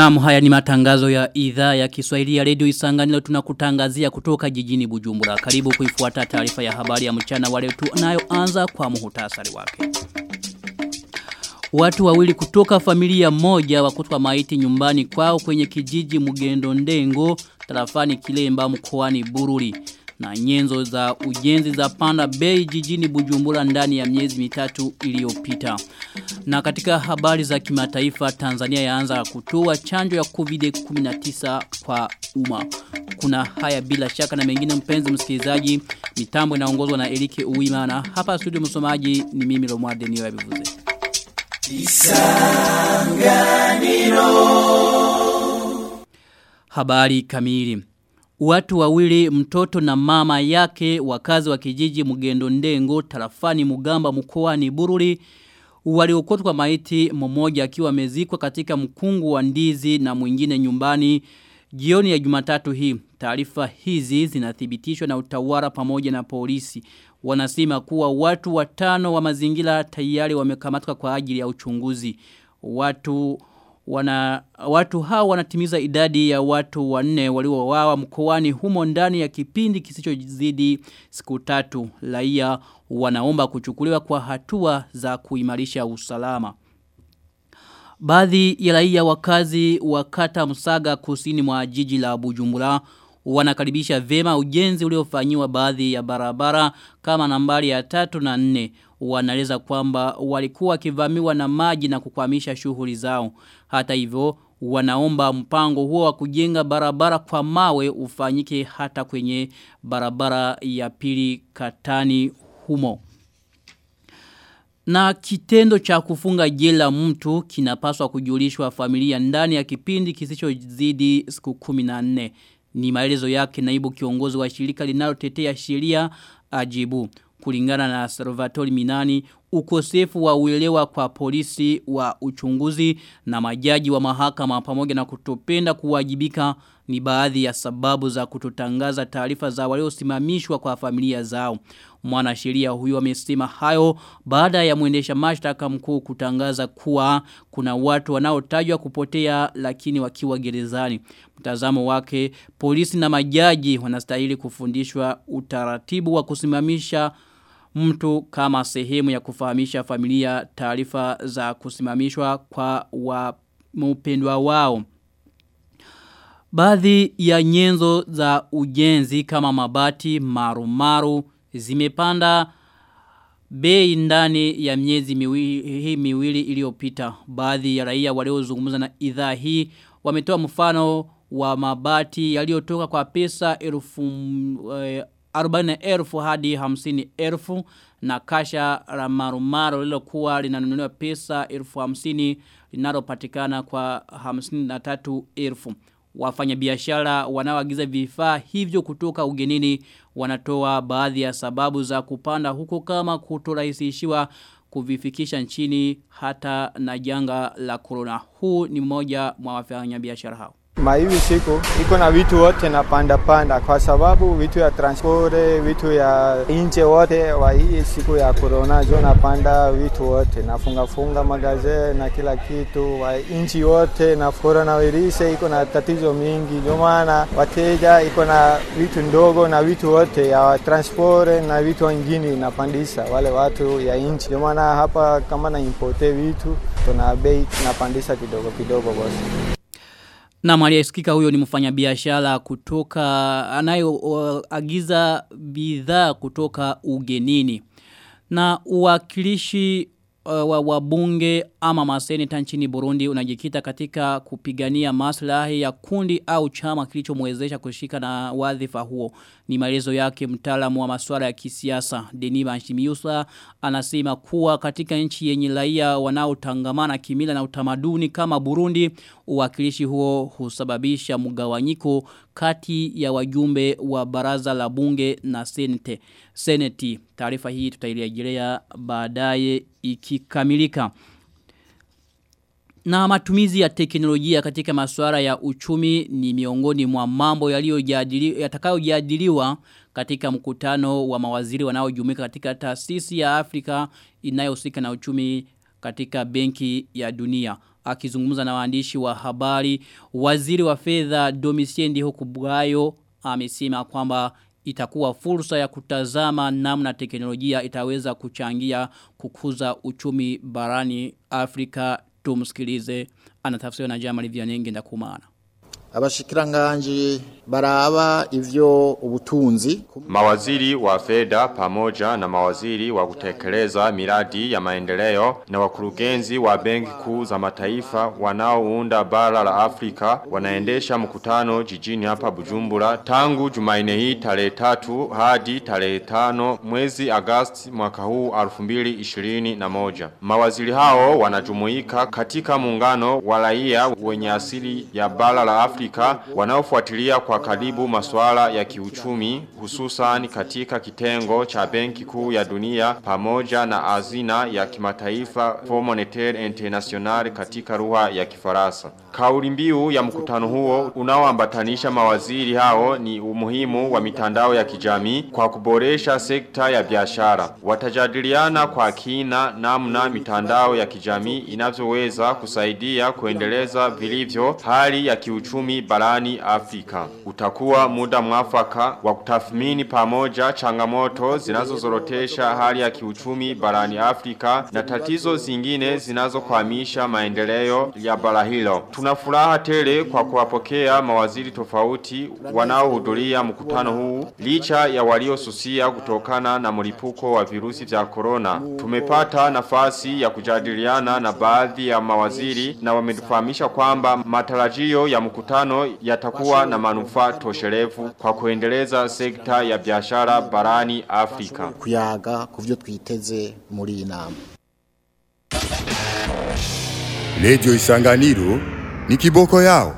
Naam haya ni matangazo ya idhaa ya Kiswahili ya Radio Isanganiro tunakutangazia kutoka jijini Bujumbura. Karibu kuifuata taarifa ya habari ya mchana wale tunayoanza kwa muhtasari wake. Watu wawili kutoka familia moja wakutwa maiti nyumbani kwao kwenye kijiji Mugendo Ndengo tarafani Kilemba mkoani Bururi na nyenzo za ujenzi za panda bei jijini Bujumbura ndani ya miezi mitatu iliyopita. Na katika habari za kimataifa Tanzania yaanza kutoa chanjo ya COVID-19 kwa umma. Kuna haya bila shaka na mengine mpenzi msikilizaji, mitambo inaongozwa na Elike Uwimana. Hapa studio msomaji ni mimi Romwade Niyo ya Bivuze. Isanganiro Habari kamili Watu wawili mtoto na mama yake wakazi wa kijiji Mugendo Ndengo tarafani Mugamba mkoani Bururi waliokotwa maiti mmoja akiwa amezikwa katika mkungu wa ndizi na mwingine nyumbani jioni ya Jumatatu hii. Taarifa hizi zinathibitishwa na utawala pamoja na polisi. Wanasema kuwa watu watano wa mazingira tayari wamekamatwa kwa ajili ya uchunguzi. Watu wana watu hao wanatimiza idadi ya watu wanne waliowawa mkoani humo ndani ya kipindi kisichozidi siku tatu. Raia wanaomba kuchukuliwa kwa hatua za kuimarisha usalama. Baadhi ya raia wakazi wa kata Msaga kusini mwa jiji la Bujumbura wanakaribisha vema ujenzi uliofanyiwa baadhi ya barabara kama nambari ya tatu na nne wanaeleza kwamba walikuwa kivamiwa na maji na kukwamisha shughuli zao. Hata hivyo wanaomba mpango huo wa kujenga barabara kwa mawe ufanyike hata kwenye barabara ya pili katani humo. Na kitendo cha kufunga jela mtu kinapaswa kujulishwa familia ndani ya kipindi kisichozidi siku 14 ni maelezo yake naibu kiongozi wa shirika linalotetea sheria ajibu kulingana na Salvatore Minani ukosefu wa uelewa kwa polisi wa uchunguzi na majaji wa mahakama pamoja na kutopenda kuwajibika ni baadhi ya sababu za kutotangaza taarifa za waliosimamishwa kwa familia zao. Mwanasheria huyo amesema hayo baada ya mwendesha mashtaka mkuu kutangaza kuwa kuna watu wanaotajwa kupotea lakini wakiwa gerezani. Mtazamo wake polisi na majaji wanastahili kufundishwa utaratibu wa kusimamisha mtu kama sehemu ya kufahamisha familia taarifa za kusimamishwa kwa wa mpendwa wao. Baadhi ya nyenzo za ujenzi kama mabati marumaru zimepanda bei ndani ya miezi miwili, hii miwili iliyopita. Baadhi ya raia waliozungumza na idhaa hii wametoa mfano wa mabati yaliyotoka kwa pesa elfu eh, 40,000 hadi 50,000 na kasha la marumaru lilokuwa linanunuliwa pesa 50,000 linalopatikana kwa 53,000 wafanyabiashara wanaoagiza vifaa hivyo kutoka ugenini wanatoa baadhi ya sababu za kupanda huko kama kutorahisishiwa kuvifikisha nchini hata na janga la corona. Huu ni mmoja mwa wafanyabiashara hao. Maivi siku iko na vitu wote na panda panda, kwa sababu vitu ya transpore, vitu ya inche wote wa hii siku ya corona jo napanda vitu wote, nafunga funga magaze na kila kitu. Wa inchi wote na corona virise iko na tatizo mingi, ndio maana wateja iko na vitu ndogo na vitu wote ya transpore na vitu wengine napandisa wale watu ya inchi, ndio maana hapa kama na importe vitu tuna bei napandisa kidogo kidogo bosi. Na Maria Iskika huyo ni mfanyabiashara kutoka anayoagiza uh, bidhaa kutoka ugenini. Na uwakilishi uh, wa wabunge ama maseneta nchini Burundi unajikita katika kupigania maslahi ya kundi au chama kilichomwezesha kushika na wadhifa huo. Ni maelezo yake mtaalamu wa masuala ya kisiasa. Denis Banshimiusa anasema kuwa katika nchi yenye raia wanaotangamana kimila na utamaduni kama Burundi, uwakilishi huo husababisha mgawanyiko kati ya wajumbe wa baraza la bunge na senete. Seneti, taarifa hii tutairejelea baadaye ikikamilika. Na matumizi ya teknolojia katika masuala ya uchumi ni miongoni mwa mambo yatakayojadiliwa katika mkutano wa mawaziri wanaojumuika katika taasisi ya Afrika inayohusika na uchumi katika benki ya dunia. Akizungumza na waandishi wa habari, waziri wa fedha Domisiendi Hukubugayo amesema kwamba itakuwa fursa ya kutazama namna teknolojia itaweza kuchangia kukuza uchumi barani Afrika tumsikilize. Anatafsiriwa na Jamal Vianenge ndakumana abashikiranganji baraba ivyo ubutunzi. Mawaziri wa feda pamoja na mawaziri wa kutekeleza miradi ya maendeleo na wakurugenzi wa benki kuu za mataifa wanaounda bara la Afrika wanaendesha mkutano jijini hapa Bujumbura tangu Jumanne hii tarehe tatu hadi tarehe tano mwezi Agosti mwaka huu 2021 mawaziri hao wanajumuika katika muungano wa raia wenye asili ya bara la Afrika Afrika wanaofuatilia kwa karibu masuala ya kiuchumi hususan katika kitengo cha benki kuu ya dunia pamoja na azina ya kimataifa Fonds Monetaire International katika lugha ya Kifaransa. Kauli mbiu ya mkutano huo unaoambatanisha mawaziri hao ni umuhimu wa mitandao ya kijamii kwa kuboresha sekta ya biashara. Watajadiliana kwa kina namna mitandao ya kijamii inavyoweza kusaidia kuendeleza vilivyo hali ya kiuchumi barani Afrika. Utakuwa muda mwafaka wa kutathmini pamoja changamoto zinazozorotesha hali ya kiuchumi barani Afrika na tatizo zingine zinazokwamisha maendeleo ya bara hilo. Tuna furaha tele kwa kuwapokea mawaziri tofauti wanaohudhuria mkutano huu licha ya waliosusia kutokana na mlipuko wa virusi vya corona. Tumepata nafasi ya kujadiliana na baadhi ya mawaziri na wametufahamisha kwamba matarajio ya mkutano yatakuwa na manufaa tosherevu kwa kuendeleza sekta ya biashara barani Afrika. kuyaga kuvyo twiteze muri inama. Radio Isanganiro ni kiboko yao.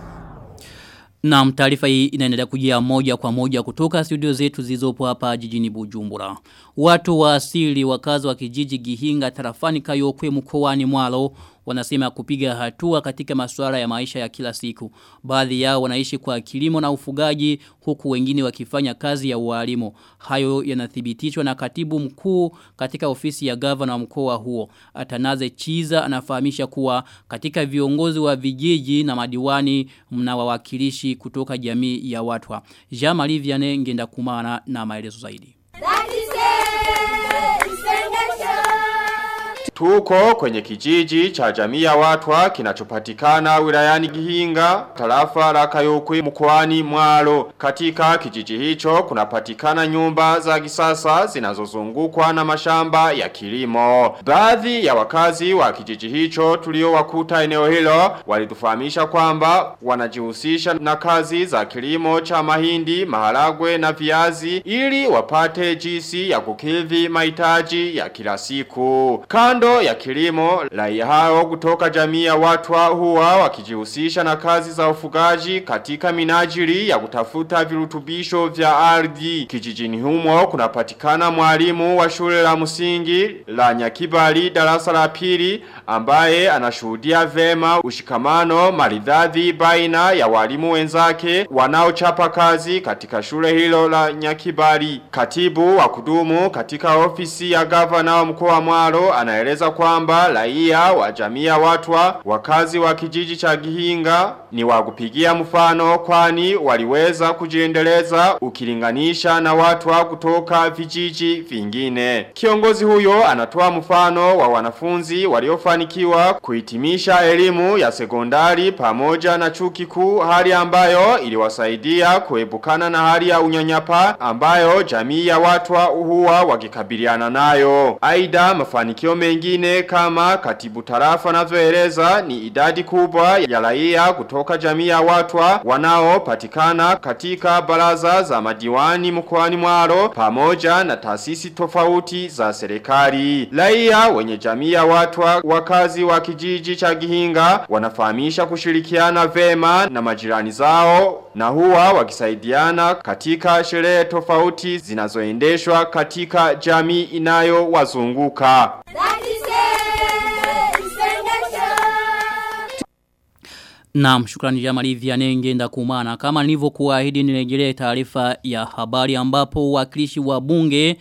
Na taarifa hii inaendelea kujia moja kwa moja kutoka studio zetu zilizopo hapa jijini Bujumbura. Watu wa asili wakazi wa kijiji Gihinga tarafani Kayokwe mkoani Mwalo wanasema kupiga hatua katika masuala ya maisha ya kila siku. Baadhi yao wanaishi kwa kilimo na ufugaji huku wengine wakifanya kazi ya ualimu. Hayo yanathibitishwa na katibu mkuu katika ofisi ya gavana mkoa huo. Atanaze Chiza anafahamisha kuwa katika viongozi wa vijiji na madiwani mna wawakilishi kutoka jamii ya watwa. Jamalivyane ngenda kumana na maelezo zaidi. Tuko kwenye kijiji cha jamii ya watwa kinachopatikana wilayani Gihinga, tarafa la Kayokwe mkoani Mwalo. Katika kijiji hicho kunapatikana nyumba za kisasa zinazozungukwa na mashamba ya kilimo. Baadhi ya wakazi wa kijiji hicho tuliowakuta eneo hilo walitufahamisha kwamba wanajihusisha na kazi za kilimo cha mahindi, maharagwe na viazi ili wapate jinsi ya kukidhi mahitaji ya kila siku. Kando ya kilimo, raia hao kutoka jamii ya watwa huwa wakijihusisha na kazi za ufugaji katika minajili ya kutafuta virutubisho vya ardhi. Kijijini humo kunapatikana mwalimu wa shule la msingi la Nyakibali darasa la pili ambaye anashuhudia vema ushikamano maridadi baina ya walimu wenzake wanaochapa kazi katika shule hilo la Nyakibali. Katibu wa kudumu katika ofisi ya gavana wa mkoa wa Mwaro anaeleza kwamba raia wa jamii ya watwa wakazi wa kijiji cha Gihinga ni wa kupigia mfano kwani waliweza kujiendeleza ukilinganisha na watwa kutoka vijiji vingine. Kiongozi huyo anatoa mfano wa wanafunzi waliofanikiwa kuhitimisha elimu ya sekondari pamoja na chuo kikuu hali ambayo iliwasaidia kuepukana na hali ya unyanyapa ambayo jamii ya watwa huwa wakikabiliana nayo. Aidha mafanikio mengine kama katibu tarafa anavyoeleza ni idadi kubwa ya raia kutoka jamii ya watwa wanaopatikana katika baraza za madiwani mkoani Mwaro pamoja na tasisi tofauti za serikali. Raia wenye jamii ya watwa wakazi wa kijiji cha Gihinga wanafahamisha kushirikiana vema na majirani zao na huwa wakisaidiana katika sherehe tofauti zinazoendeshwa katika jamii inayowazunguka. Naam, shukrani Jamali Vianenge ndakumana. Kama nilivyokuahidi nirejelee taarifa ya habari ambapo wakilishi wa bunge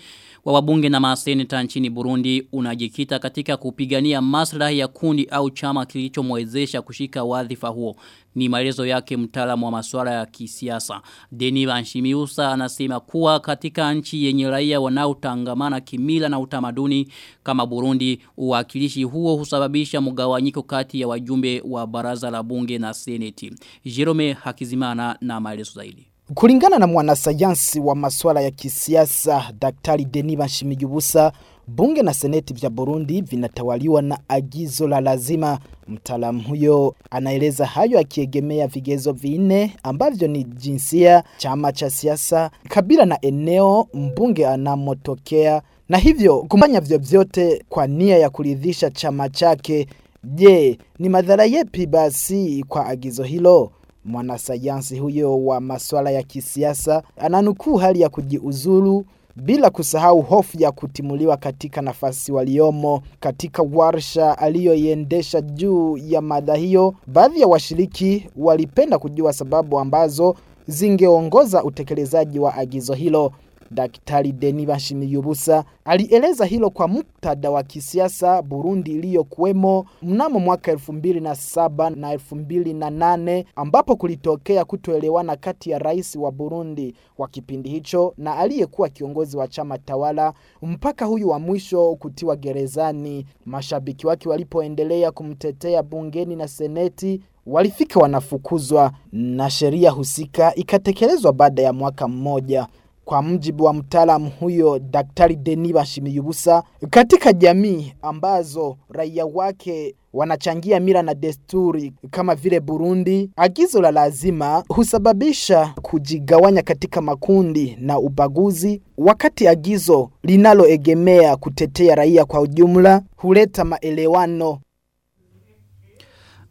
wa wabunge na maseneta nchini Burundi unajikita katika kupigania maslahi ya kundi au chama kilichomwezesha kushika wadhifa huo. Ni maelezo yake mtaalamu wa masuala ya kisiasa. Deni Banshimiusa anasema kuwa katika nchi yenye raia wanaotangamana kimila na utamaduni kama Burundi uwakilishi huo husababisha mgawanyiko kati ya wajumbe wa baraza la bunge na seneti. Jerome Hakizimana na maelezo zaidi. Kulingana na mwanasayansi wa masuala ya kisiasa Daktari Denis Bashimiyubusa, bunge na seneti vya Burundi vinatawaliwa na agizo la lazima. Mtaalamu huyo anaeleza hayo akiegemea vigezo vinne ambavyo ni jinsia, chama cha siasa, kabila na eneo mbunge anamotokea na hivyo kufanya vyovyote kwa nia ya kuridhisha chama chake. Je, ni madhara yepi basi kwa agizo hilo? Mwanasayansi huyo wa masuala ya kisiasa ananukuu hali ya kujiuzulu bila kusahau hofu ya kutimuliwa katika nafasi waliomo. Katika warsha aliyoiendesha juu ya mada hiyo, baadhi ya washiriki walipenda kujua sababu ambazo zingeongoza utekelezaji wa agizo hilo. Daktari Denis Bashimiyubusa alieleza hilo kwa muktada wa kisiasa Burundi iliyokuwemo mnamo mwaka 2007 na 2008 ambapo kulitokea kutoelewana kati ya rais wa Burundi wa kipindi hicho na aliyekuwa kiongozi wa chama tawala mpaka huyu wa mwisho kutiwa gerezani. Mashabiki wake walipoendelea kumtetea bungeni na seneti walifika wanafukuzwa na sheria husika ikatekelezwa baada ya mwaka mmoja. Kwa mjibu wa mtaalamu huyo Daktari Denis Bashimiyubusa, katika jamii ambazo raia wake wanachangia mila na desturi kama vile Burundi, agizo la lazima husababisha kujigawanya katika makundi na ubaguzi, wakati agizo linaloegemea kutetea raia kwa ujumla huleta maelewano.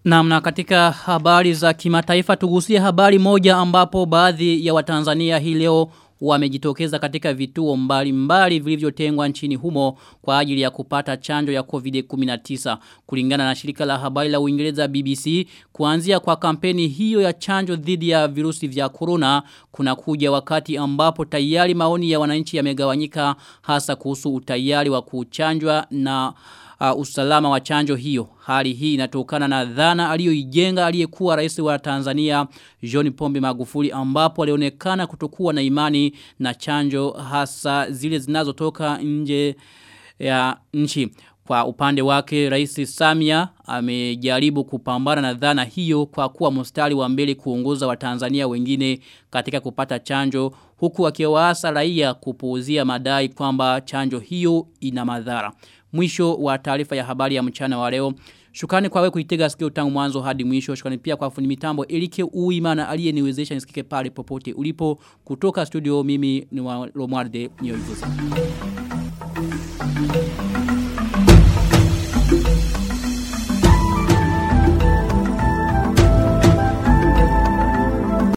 Namna katika habari za kimataifa tugusie habari moja ambapo baadhi ya Watanzania hii leo wamejitokeza katika vituo mbalimbali vilivyotengwa nchini humo kwa ajili ya kupata chanjo ya COVID-19. Kulingana na shirika la habari la Uingereza BBC kuanzia kwa kampeni hiyo ya chanjo dhidi ya virusi vya corona kuna kuja wakati ambapo tayari maoni ya wananchi yamegawanyika hasa kuhusu utayari wa kuchanjwa na uh, usalama wa chanjo hiyo. Hali hii inatokana na dhana aliyoijenga aliyekuwa rais wa Tanzania John Pombe Magufuli ambapo alionekana kutokuwa na imani na chanjo hasa zile zinazotoka nje ya nchi. Kwa upande wake Rais Samia amejaribu kupambana na dhana hiyo kwa kuwa mstari wa mbele kuongoza Watanzania wengine katika kupata chanjo huku akiwaasa raia kupuuzia madai kwamba chanjo hiyo ina madhara. Mwisho wa taarifa ya habari ya mchana wa leo. Shukrani kwa wewe kuitega sikio tangu mwanzo hadi mwisho. Shukrani pia kwa fundi mitambo Elike Uimana aliyeniwezesha nisikike pale popote ulipo kutoka studio mimi ni wa. Thank you.